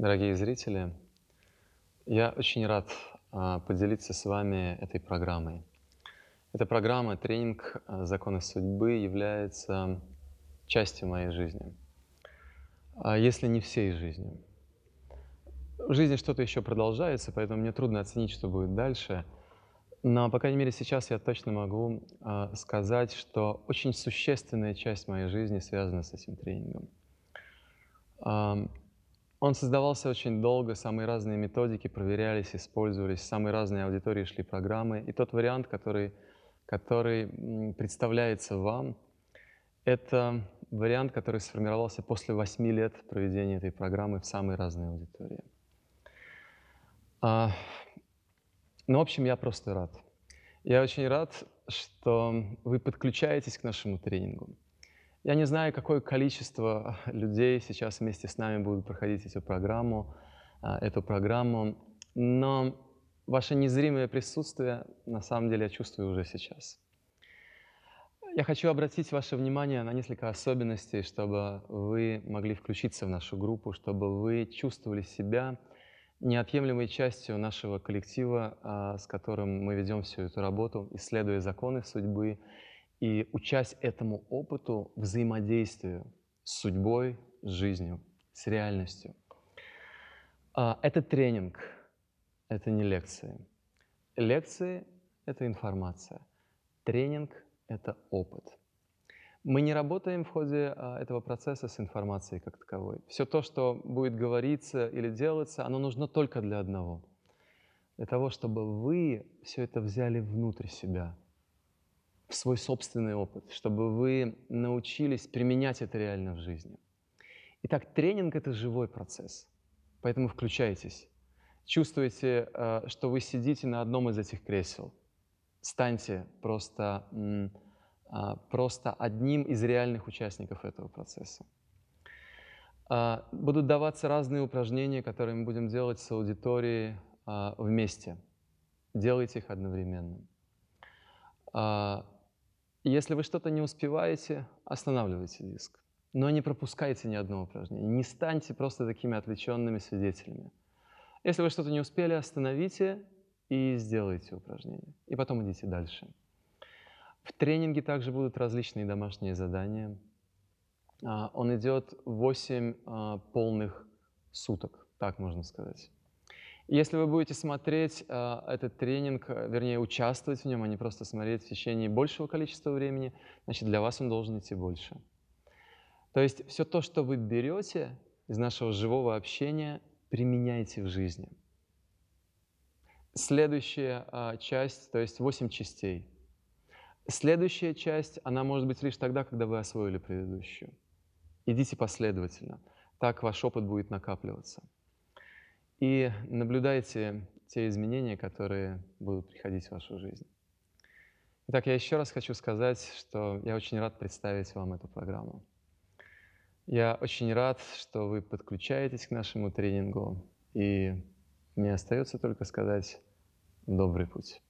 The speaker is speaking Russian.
Дорогие зрители, я очень рад а, поделиться с вами этой программой. Эта программа «Тренинг а, законы судьбы» является частью моей жизни, а если не всей жизни. В жизни что-то еще продолжается, поэтому мне трудно оценить, что будет дальше. Но, по крайней мере, сейчас я точно могу сказать, что очень существенная часть моей жизни связана с этим тренингом. Он создавался очень долго, самые разные методики проверялись, использовались, самые разные аудитории шли программы. И тот вариант, который, который представляется вам, это вариант, который сформировался после восьми лет проведения этой программы в самые разные аудитории. А, ну, в общем, я просто рад. Я очень рад, что вы подключаетесь к нашему тренингу. Я не знаю, какое количество людей сейчас вместе с нами будут проходить эту программу, а, эту программу, но ваше незримое присутствие на самом деле я чувствую уже сейчас. Я хочу обратить ваше внимание на несколько особенностей, чтобы вы могли включиться в нашу группу, чтобы вы чувствовали себя неотъемлемой частью нашего коллектива, а, с которым мы ведем всю эту работу, исследуя законы судьбы и учась этому опыту взаимодействию с судьбой, с жизнью, с реальностью. А, это тренинг, это не лекции. Лекции — это информация. Тренинг — это опыт. Мы не работаем в ходе а, этого процесса с информацией как таковой. Все то, что будет говориться или делаться, оно нужно только для одного. Для того, чтобы вы все это взяли внутрь себя — в свой собственный опыт, чтобы вы научились применять это реально в жизни. Итак, тренинг — это живой процесс, поэтому включайтесь. Чувствуете, э, что вы сидите на одном из этих кресел. Станьте просто, а, просто одним из реальных участников этого процесса. А, будут даваться разные упражнения, которые мы будем делать с аудиторией вместе. Делайте их одновременно. Если вы что-то не успеваете, останавливайте диск. Но не пропускайте ни одного упражнения. Не станьте просто такими отвлеченными свидетелями. Если вы что-то не успели, остановите и сделайте упражнение. И потом идите дальше. В тренинге также будут различные домашние задания. А, он идет 8 а, полных суток, так можно сказать. Если вы будете смотреть э, этот тренинг, э, вернее, участвовать в нем, а не просто смотреть в течение большего количества времени, значит, для вас он должен идти больше. То есть все то, что вы берете из нашего живого общения, применяйте в жизни. Следующая э, часть, то есть 8 частей. Следующая часть, она может быть лишь тогда, когда вы освоили предыдущую. Идите последовательно. Так ваш опыт будет накапливаться и наблюдайте те изменения, которые будут приходить в вашу жизнь. Итак, я еще раз хочу сказать, что я очень рад представить вам эту программу. Я очень рад, что вы подключаетесь к нашему тренингу, и мне остается только сказать «добрый путь».